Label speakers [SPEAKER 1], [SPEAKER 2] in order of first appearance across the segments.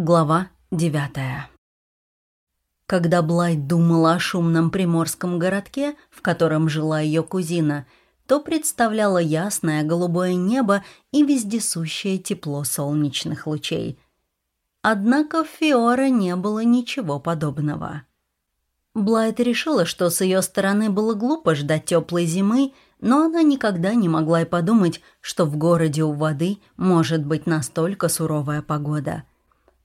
[SPEAKER 1] Глава девятая. Когда Блайт думала о шумном приморском городке, в котором жила ее кузина, то представляла ясное голубое небо и вездесущее тепло солнечных лучей. Однако в Фиоре не было ничего подобного. Блайт решила, что с ее стороны было глупо ждать теплой зимы, но она никогда не могла и подумать, что в городе у воды может быть настолько суровая погода.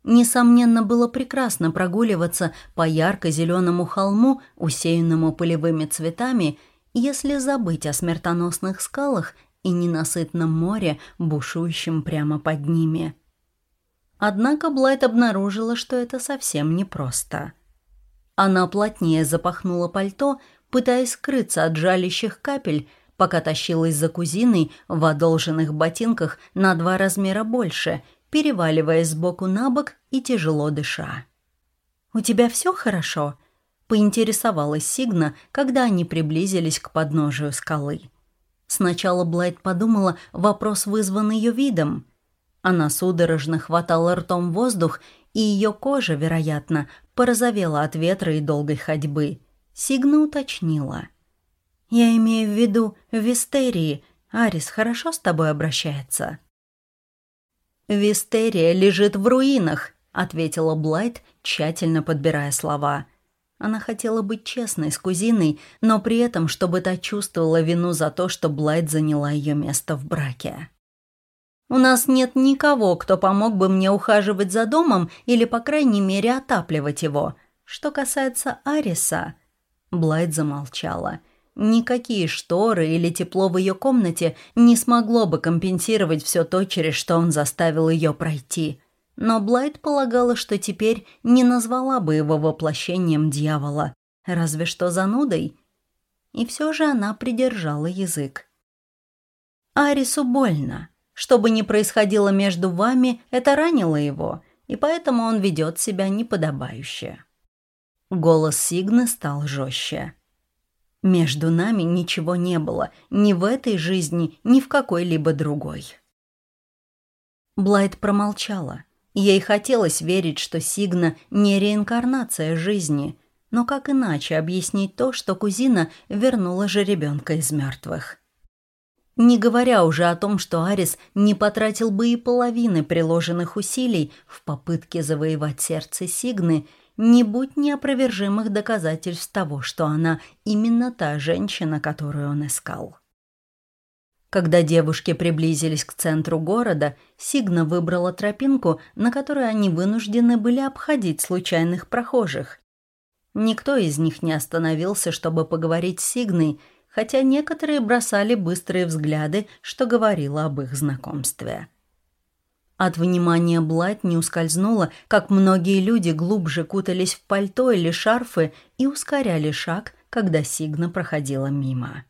[SPEAKER 1] Несомненно, было прекрасно прогуливаться по ярко-зеленому холму, усеянному полевыми цветами, если забыть о смертоносных скалах и ненасытном море, бушующем прямо под ними. Однако Блайт обнаружила, что это совсем непросто. Она плотнее запахнула пальто, пытаясь скрыться от жалящих капель, пока тащилась за кузиной в одолженных ботинках на два размера больше, переваливаясь сбоку на бок и тяжело дыша. «У тебя все хорошо?» — поинтересовалась Сигна, когда они приблизились к подножию скалы. Сначала Блайт подумала, вопрос вызван ее видом. Она судорожно хватала ртом воздух, и ее кожа, вероятно, порозовела от ветра и долгой ходьбы. Сигна уточнила. «Я имею в виду в Вистерии. Арис хорошо с тобой обращается?» «Вистерия лежит в руинах», — ответила Блайт, тщательно подбирая слова. Она хотела быть честной с кузиной, но при этом, чтобы та чувствовала вину за то, что Блайт заняла ее место в браке. «У нас нет никого, кто помог бы мне ухаживать за домом или, по крайней мере, отапливать его. Что касается Ариса...» Блайт замолчала. Никакие шторы или тепло в ее комнате не смогло бы компенсировать все то, через что он заставил ее пройти. Но Блайт полагала, что теперь не назвала бы его воплощением дьявола, разве что занудой. И все же она придержала язык. «Арису больно. Что бы ни происходило между вами, это ранило его, и поэтому он ведет себя неподобающе». Голос Сигны стал жестче. «Между нами ничего не было, ни в этой жизни, ни в какой-либо другой». Блайт промолчала. Ей хотелось верить, что Сигна не реинкарнация жизни, но как иначе объяснить то, что кузина вернула же ребенка из мертвых? Не говоря уже о том, что Арис не потратил бы и половины приложенных усилий в попытке завоевать сердце Сигны – не будь неопровержимых доказательств того, что она именно та женщина, которую он искал. Когда девушки приблизились к центру города, Сигна выбрала тропинку, на которой они вынуждены были обходить случайных прохожих. Никто из них не остановился, чтобы поговорить с Сигной, хотя некоторые бросали быстрые взгляды, что говорило об их знакомстве. От внимания Блайт не ускользнуло, как многие люди глубже кутались в пальто или шарфы и ускоряли шаг, когда Сигна проходила мимо.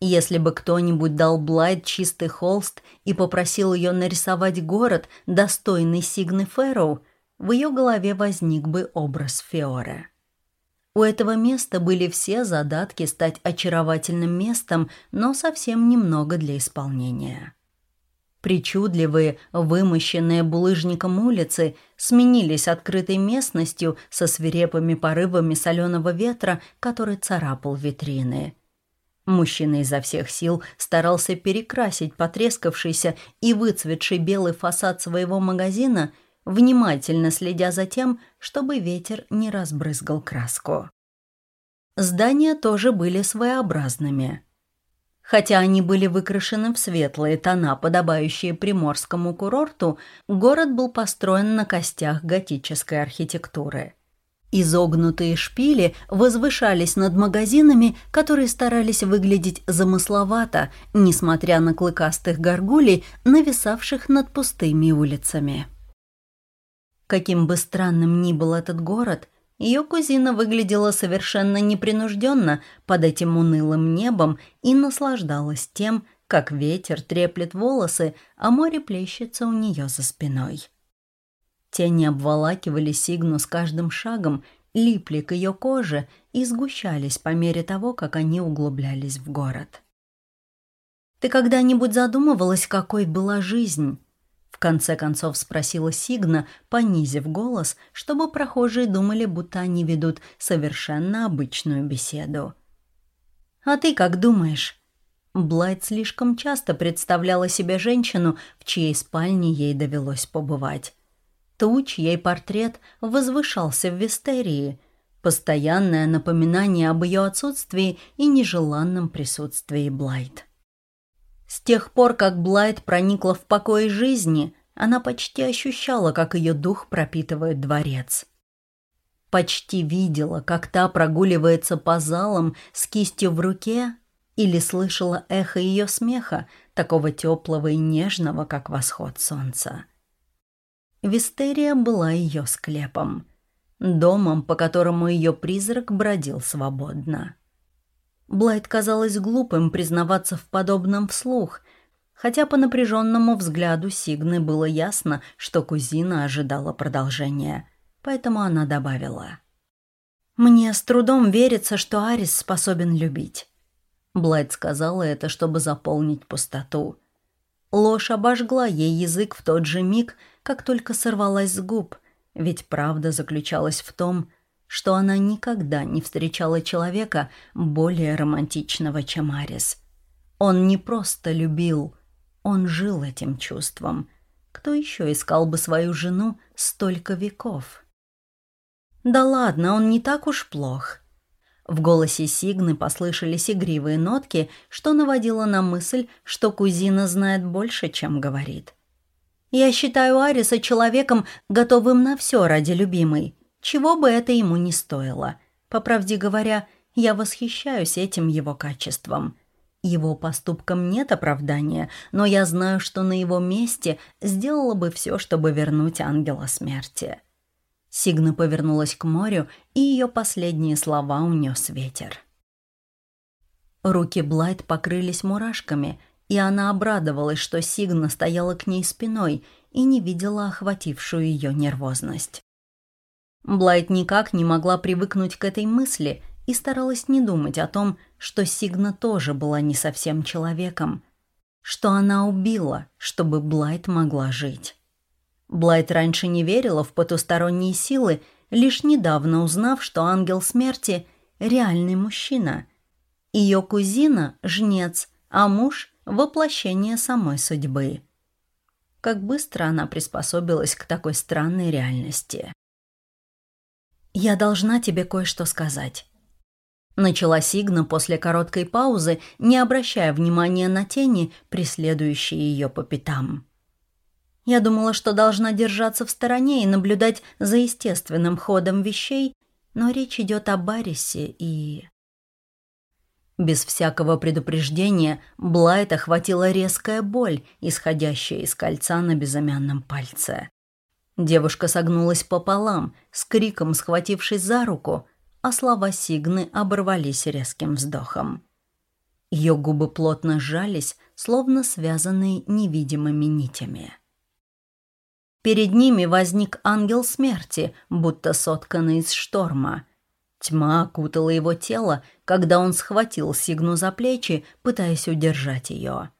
[SPEAKER 1] Если бы кто-нибудь дал Блайт чистый холст и попросил ее нарисовать город, достойный Сигны Фэрроу, в ее голове возник бы образ Фиоре. У этого места были все задатки стать очаровательным местом, но совсем немного для исполнения. Причудливые, вымощенные булыжником улицы сменились открытой местностью со свирепыми порывами соленого ветра, который царапал витрины. Мужчина изо всех сил старался перекрасить потрескавшийся и выцветший белый фасад своего магазина, внимательно следя за тем, чтобы ветер не разбрызгал краску. Здания тоже были своеобразными – Хотя они были выкрашены в светлые тона, подобающие приморскому курорту, город был построен на костях готической архитектуры. Изогнутые шпили возвышались над магазинами, которые старались выглядеть замысловато, несмотря на клыкастых горгулей, нависавших над пустыми улицами. Каким бы странным ни был этот город, ее кузина выглядела совершенно непринужденно под этим унылым небом и наслаждалась тем, как ветер треплет волосы, а море плещется у нее за спиной. Тени обволакивали Сигну с каждым шагом, липли к ее коже и сгущались по мере того, как они углублялись в город. «Ты когда-нибудь задумывалась, какой была жизнь?» Конце концов спросила Сигна, понизив голос, чтобы прохожие думали, будто они ведут совершенно обычную беседу. «А ты как думаешь?» Блайт слишком часто представляла себе женщину, в чьей спальне ей довелось побывать. Ту, чей портрет возвышался в Вестерии, постоянное напоминание об ее отсутствии и нежеланном присутствии Блайт. С тех пор, как Блайт проникла в покой жизни, она почти ощущала, как ее дух пропитывает дворец. Почти видела, как та прогуливается по залам с кистью в руке, или слышала эхо ее смеха, такого теплого и нежного, как восход солнца. Вистерия была ее склепом, домом, по которому ее призрак бродил свободно. Блайт казалось глупым признаваться в подобном вслух, хотя по напряженному взгляду Сигны было ясно, что кузина ожидала продолжения, поэтому она добавила. «Мне с трудом верится, что Арис способен любить. Блайт сказала это, чтобы заполнить пустоту. Ложь обожгла ей язык в тот же миг, как только сорвалась с губ, ведь правда заключалась в том, что она никогда не встречала человека более романтичного, чем Арис. Он не просто любил, он жил этим чувством. Кто еще искал бы свою жену столько веков? Да ладно, он не так уж плох. В голосе Сигны послышались игривые нотки, что наводило на мысль, что кузина знает больше, чем говорит. «Я считаю Ариса человеком, готовым на все ради любимой, чего бы это ему не стоило. По правде говоря, я восхищаюсь этим его качеством». Его поступкам нет оправдания, но я знаю, что на его месте сделала бы все, чтобы вернуть ангела смерти. Сигна повернулась к морю, и ее последние слова унес ветер. Руки Блайт покрылись мурашками, и она обрадовалась, что Сигна стояла к ней спиной и не видела охватившую ее нервозность. Блайт никак не могла привыкнуть к этой мысли и старалась не думать о том, что Сигна тоже была не совсем человеком, что она убила, чтобы Блайт могла жить. Блайт раньше не верила в потусторонние силы, лишь недавно узнав, что ангел смерти – реальный мужчина. Ее кузина – жнец, а муж – воплощение самой судьбы. Как быстро она приспособилась к такой странной реальности. «Я должна тебе кое-что сказать». Начала Сигна после короткой паузы, не обращая внимания на тени, преследующие ее по пятам. Я думала, что должна держаться в стороне и наблюдать за естественным ходом вещей, но речь идет о Барисе и... Без всякого предупреждения Блайт охватила резкая боль, исходящая из кольца на безымянном пальце. Девушка согнулась пополам, с криком схватившись за руку, а слова Сигны оборвались резким вздохом. Ее губы плотно сжались, словно связанные невидимыми нитями. Перед ними возник ангел смерти, будто сотканный из шторма. Тьма окутала его тело, когда он схватил Сигну за плечи, пытаясь удержать ее.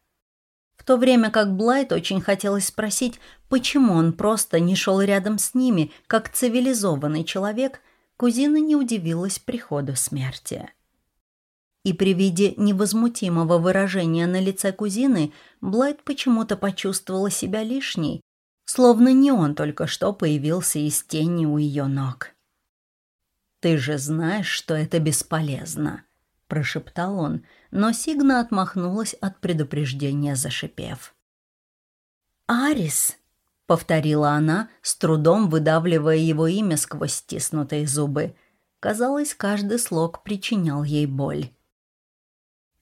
[SPEAKER 1] В то время как Блайт очень хотелось спросить, почему он просто не шел рядом с ними, как цивилизованный человек, кузина не удивилась приходу смерти. И при виде невозмутимого выражения на лице кузины Блайт почему-то почувствовала себя лишней, словно не он только что появился из тени у ее ног. «Ты же знаешь, что это бесполезно», — прошептал он, но Сигна отмахнулась от предупреждения, зашипев. «Арис», — повторила она, с трудом выдавливая его имя сквозь стиснутые зубы. Казалось, каждый слог причинял ей боль.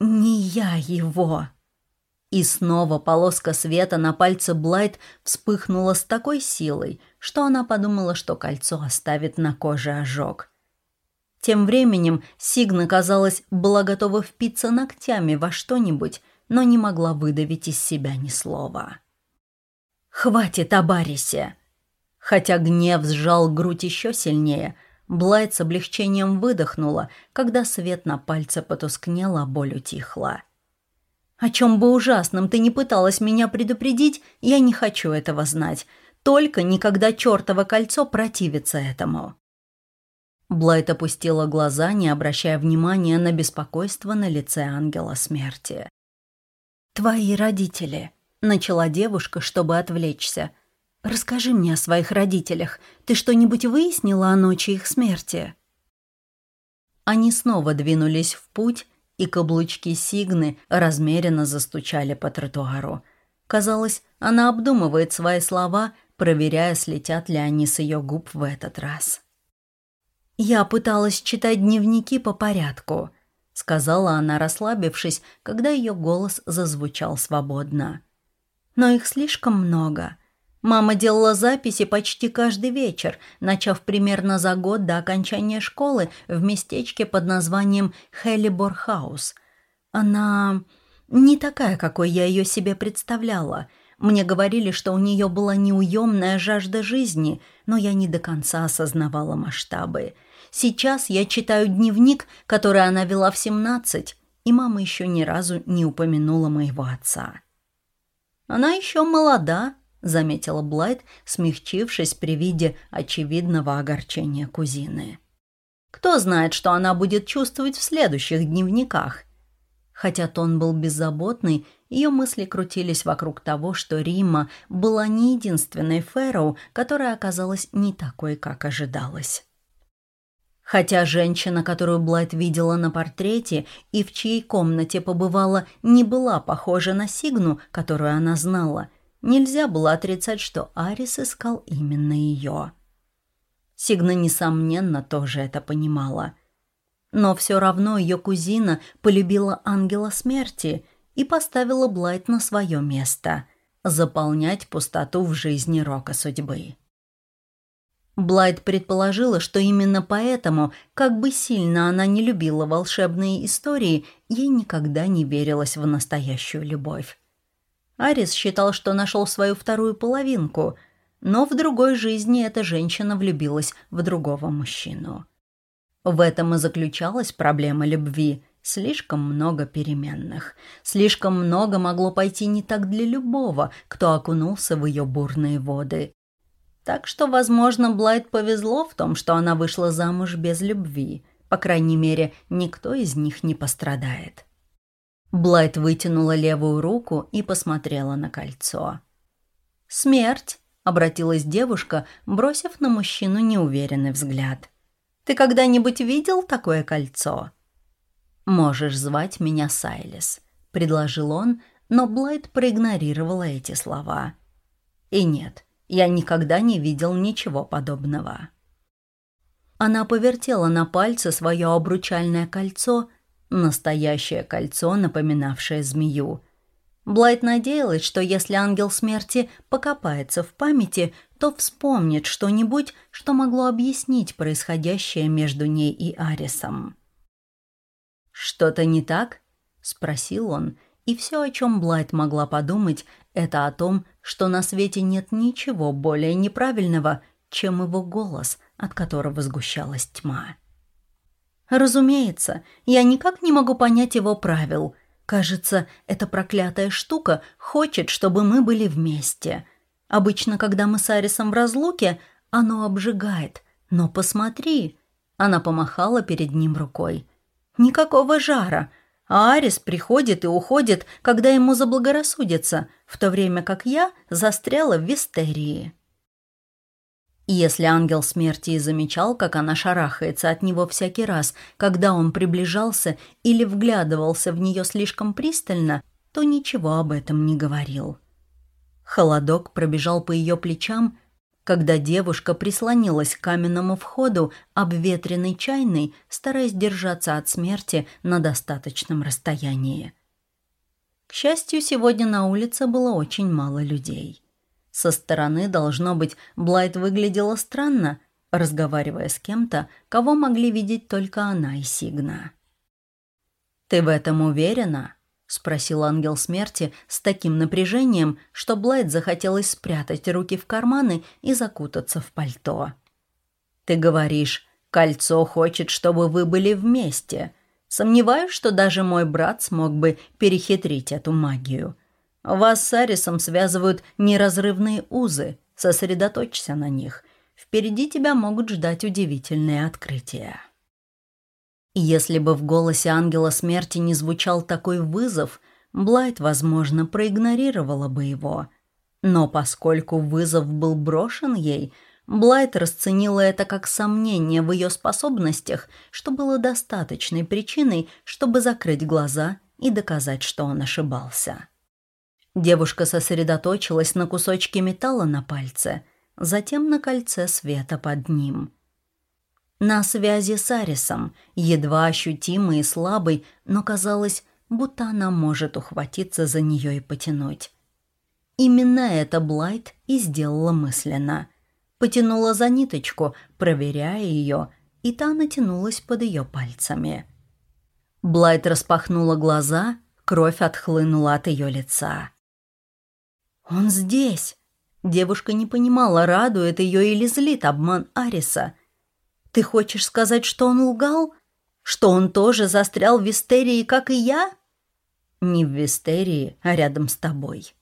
[SPEAKER 1] «Не я его!» И снова полоска света на пальце Блайт вспыхнула с такой силой, что она подумала, что кольцо оставит на коже ожог. Тем временем Сигна, казалось, была готова впиться ногтями во что-нибудь, но не могла выдавить из себя ни слова. «Хватит о Барисе!» Хотя гнев сжал грудь еще сильнее, Блайт с облегчением выдохнула, когда свет на пальце потускнел, а боль утихла. О чем бы ужасном ты не пыталась меня предупредить, я не хочу этого знать. Только никогда чертово кольцо противится этому». Блайт опустила глаза, не обращая внимания на беспокойство на лице ангела смерти. «Твои родители», — начала девушка, чтобы отвлечься. «Расскажи мне о своих родителях. Ты что-нибудь выяснила о ночи их смерти?» Они снова двинулись в путь, и каблучки Сигны размеренно застучали по тротуару. Казалось, она обдумывает свои слова, проверяя, слетят ли они с ее губ в этот раз. «Я пыталась читать дневники по порядку», — сказала она, расслабившись, когда ее голос зазвучал свободно. «Но их слишком много. Мама делала записи почти каждый вечер, начав примерно за год до окончания школы в местечке под названием Хеллиборхаус. Она не такая, какой я ее себе представляла. Мне говорили, что у нее была неуемная жажда жизни, но я не до конца осознавала масштабы. Сейчас я читаю дневник, который она вела в 17, и мама еще ни разу не упомянула моего отца. Она еще молода, — заметила Блайт, смягчившись при виде очевидного огорчения кузины. «Кто знает, что она будет чувствовать в следующих дневниках?» Хотя тон был беззаботный, ее мысли крутились вокруг того, что Рима была не единственной Фэроу, которая оказалась не такой, как ожидалось. Хотя женщина, которую Блайт видела на портрете и в чьей комнате побывала, не была похожа на Сигну, которую она знала — Нельзя было отрицать, что Арис искал именно ее. Сигна, несомненно, тоже это понимала. Но все равно ее кузина полюбила ангела смерти и поставила Блайт на свое место — заполнять пустоту в жизни рока судьбы. Блайт предположила, что именно поэтому, как бы сильно она не любила волшебные истории, ей никогда не верилась в настоящую любовь. Арис считал, что нашел свою вторую половинку, но в другой жизни эта женщина влюбилась в другого мужчину. В этом и заключалась проблема любви. Слишком много переменных. Слишком много могло пойти не так для любого, кто окунулся в ее бурные воды. Так что, возможно, Блайт повезло в том, что она вышла замуж без любви. По крайней мере, никто из них не пострадает. Блайт вытянула левую руку и посмотрела на кольцо. «Смерть!» — обратилась девушка, бросив на мужчину неуверенный взгляд. «Ты когда-нибудь видел такое кольцо?» «Можешь звать меня Сайлис», — предложил он, но Блайт проигнорировала эти слова. «И нет, я никогда не видел ничего подобного». Она повертела на пальце свое обручальное кольцо — Настоящее кольцо, напоминавшее змею. Блайт надеялась, что если ангел смерти покопается в памяти, то вспомнит что-нибудь, что могло объяснить происходящее между ней и Арисом. «Что-то не так?» — спросил он, и все, о чем Блайт могла подумать, это о том, что на свете нет ничего более неправильного, чем его голос, от которого сгущалась тьма. Разумеется, я никак не могу понять его правил. Кажется, эта проклятая штука хочет, чтобы мы были вместе. Обычно, когда мы с Арисом в разлуке, оно обжигает. Но посмотри. Она помахала перед ним рукой. Никакого жара. А Арис приходит и уходит, когда ему заблагорассудится, в то время как я застряла в Вистерии. Если ангел смерти и замечал, как она шарахается от него всякий раз, когда он приближался или вглядывался в нее слишком пристально, то ничего об этом не говорил. Холодок пробежал по ее плечам, когда девушка прислонилась к каменному входу, обветренной чайной, стараясь держаться от смерти на достаточном расстоянии. К счастью, сегодня на улице было очень мало людей. Со стороны, должно быть, Блайт выглядела странно, разговаривая с кем-то, кого могли видеть только она и Сигна. «Ты в этом уверена?» — спросил ангел смерти с таким напряжением, что Блайт захотелось спрятать руки в карманы и закутаться в пальто. «Ты говоришь, кольцо хочет, чтобы вы были вместе. Сомневаюсь, что даже мой брат смог бы перехитрить эту магию. Вас с Арисом связывают неразрывные узы. Сосредоточься на них. Впереди тебя могут ждать удивительные открытия. Если бы в голосе ангела смерти не звучал такой вызов, Блайт, возможно, проигнорировала бы его. Но поскольку вызов был брошен ей, Блайт расценила это как сомнение в ее способностях, что было достаточной причиной, чтобы закрыть глаза и доказать, что он ошибался. Девушка сосредоточилась на кусочке металла на пальце, затем на кольце света под ним. На связи с Арисом, едва ощутимый и слабый, но казалось, будто она может ухватиться за нее и потянуть. Именно это Блайт и сделала мысленно. Потянула за ниточку, проверяя ее, и та натянулась под ее пальцами. Блайт распахнула глаза, кровь отхлынула от ее лица. «Он здесь!» Девушка не понимала, радует ее или злит обман Ариса. «Ты хочешь сказать, что он лгал? Что он тоже застрял в Вистерии, как и я?» «Не в Вистерии, а рядом с тобой».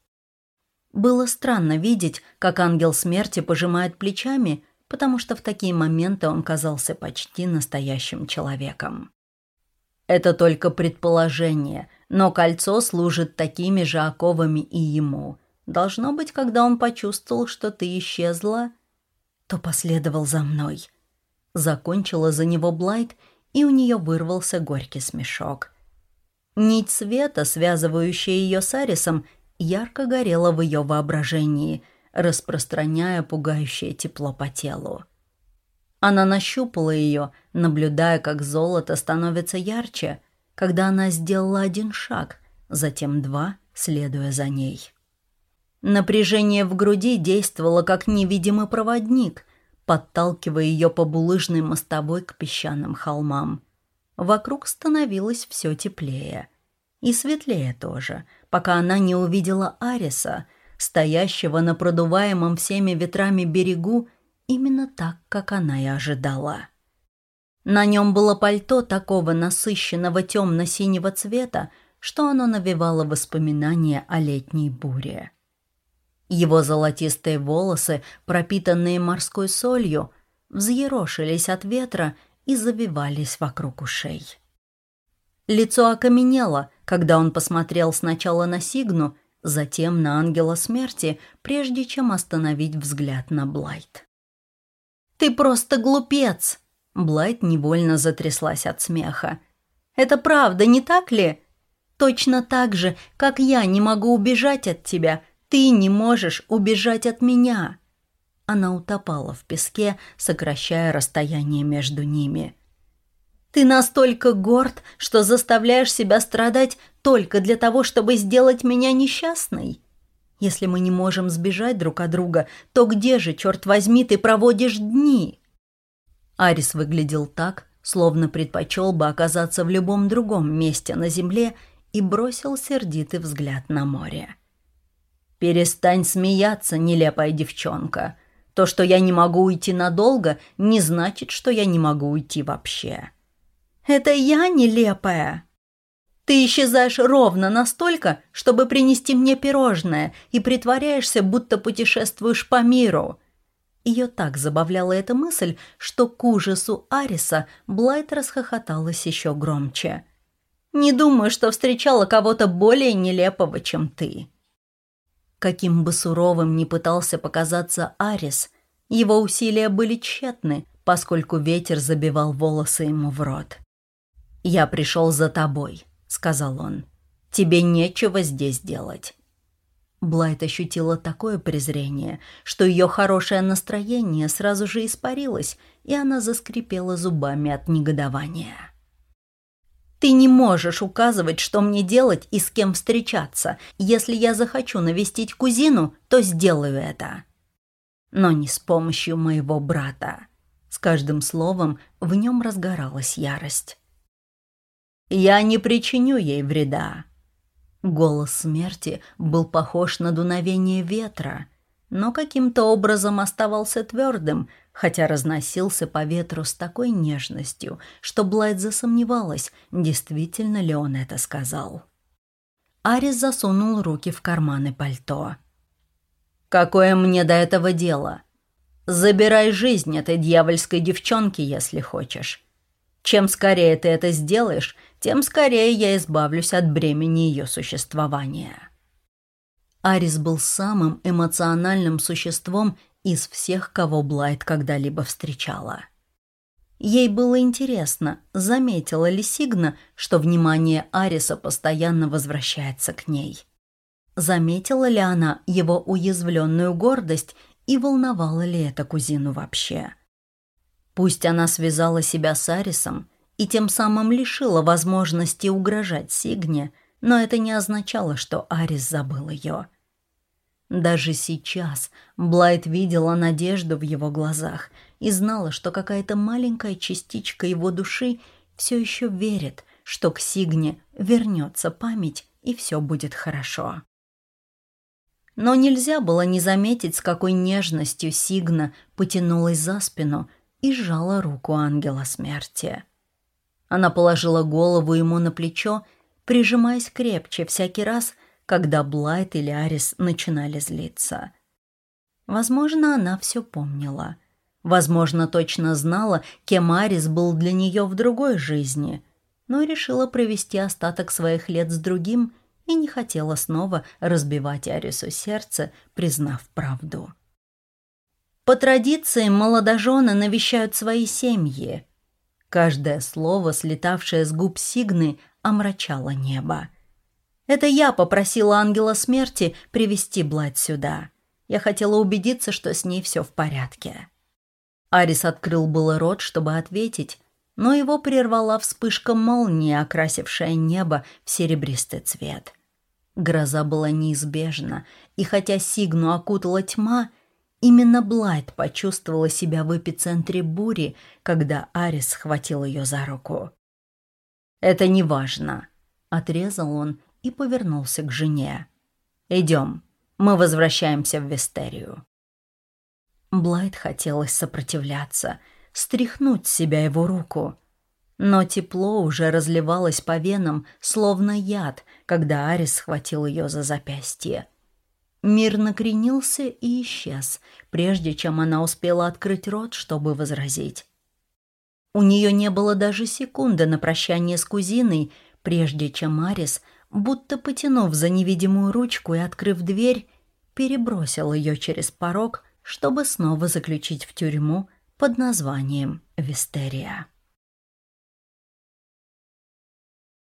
[SPEAKER 1] Было странно видеть, как ангел смерти пожимает плечами, потому что в такие моменты он казался почти настоящим человеком. Это только предположение, но кольцо служит такими же оковами и ему. Должно быть, когда он почувствовал, что ты исчезла, то последовал за мной. Закончила за него Блайт, и у нее вырвался горький смешок. Нить света, связывающая ее с Арисом, ярко горела в ее воображении, распространяя пугающее тепло по телу. Она нащупала ее, наблюдая, как золото становится ярче, когда она сделала один шаг, затем два, следуя за ней. Напряжение в груди действовало как невидимый проводник, подталкивая ее по булыжной мостовой к песчаным холмам. Вокруг становилось все теплее. И светлее тоже — пока она не увидела Ариса, стоящего на продуваемом всеми ветрами берегу, именно так, как она и ожидала. На нем было пальто такого насыщенного темно-синего цвета, что оно навевало воспоминания о летней буре. Его золотистые волосы, пропитанные морской солью, взъерошились от ветра и завивались вокруг ушей. Лицо окаменело, когда он посмотрел сначала на Сигну, затем на ангела смерти, прежде чем остановить взгляд на Блайт. «Ты просто глупец!» Блайт невольно затряслась от смеха. «Это правда, не так ли? Точно так же, как я не могу убежать от тебя, ты не можешь убежать от меня!» Она утопала в песке, сокращая расстояние между ними. Ты настолько горд, что заставляешь себя страдать только для того, чтобы сделать меня несчастной? Если мы не можем сбежать друг от друга, то где же, черт возьми, ты проводишь дни?» Арис выглядел так, словно предпочел бы оказаться в любом другом месте на земле и бросил сердитый взгляд на море. «Перестань смеяться, нелепая девчонка. То, что я не могу уйти надолго, не значит, что я не могу уйти вообще». Это я нелепая. Ты исчезаешь ровно настолько, чтобы принести мне пирожное, и притворяешься, будто путешествуешь по миру». Ее так забавляла эта мысль, что к ужасу Ариса Блайт расхохоталась еще громче. «Не думаю, что встречала кого-то более нелепого, чем ты». Каким бы суровым ни пытался показаться Арис, его усилия были тщетны, поскольку ветер забивал волосы ему в рот. «Я пришел за тобой», — сказал он. «Тебе нечего здесь делать». Блайт ощутила такое презрение, что ее хорошее настроение сразу же испарилось, и она заскрипела зубами от негодования. «Ты не можешь указывать, что мне делать и с кем встречаться. Если я захочу навестить кузину, то сделаю это. Но не с помощью моего брата». С каждым словом в нем разгоралась ярость. Я не причиню ей вреда». Голос смерти был похож на дуновение ветра. Но каким-то образом оставался твердым, хотя разносился по ветру с такой нежностью, что Блайт засомневалась, действительно ли он это сказал. Арис засунул руки в карманы пальто. «Какое мне до этого дело? Забирай жизнь этой дьявольской девчонки, если хочешь. Чем скорее ты это сделаешь, тем скорее я избавлюсь от бремени ее существования». Арис был самым эмоциональным существом из всех, кого Блайт когда-либо встречала. Ей было интересно, заметила ли Сигна, что внимание Ариса постоянно возвращается к ней. Заметила ли она его уязвленную гордость и волновала ли это кузину вообще? Пусть она связала себя с Арисом и тем самым лишила возможности угрожать Сигне, но это не означало, что Арис забыл ее. Даже сейчас Блайт видела надежду в его глазах и знала, что какая-то маленькая частичка его души все еще верит, что к Сигне вернется память и все будет хорошо. Но нельзя было не заметить, с какой нежностью Сигна потянулась за спину и сжала руку ангела смерти. Она положила голову ему на плечо, прижимаясь крепче всякий раз, когда Блайт или Арис начинали злиться. Возможно, она все помнила. Возможно, точно знала, кем Арис был для нее в другой жизни, но решила провести остаток своих лет с другим и не хотела снова разбивать Арису сердце, признав правду. По традиции молодожены навещают свои семьи. Каждое слово, слетавшее с губ Сигны, омрачало небо. Это я попросила ангела смерти привести Блад сюда. Я хотела убедиться, что с ней все в порядке. Арис открыл было рот, чтобы ответить, но его прервала вспышка молнии, окрасившая небо в серебристый цвет. Гроза была неизбежна, и хотя Сигну окутала тьма, Именно Блайт почувствовала себя в эпицентре бури, когда Арис схватил ее за руку. «Это не важно», — отрезал он и повернулся к жене. «Идем, мы возвращаемся в Вестерию». Блайт хотелось сопротивляться, стряхнуть с себя его руку. Но тепло уже разливалось по венам, словно яд, когда Арис схватил ее за запястье. Мир накренился и исчез, прежде чем она успела открыть рот, чтобы возразить. У нее не было даже секунды на прощание с кузиной, прежде чем Марис, будто потянув за невидимую ручку и открыв дверь, перебросил ее через порог, чтобы снова заключить в тюрьму под названием Вистерия.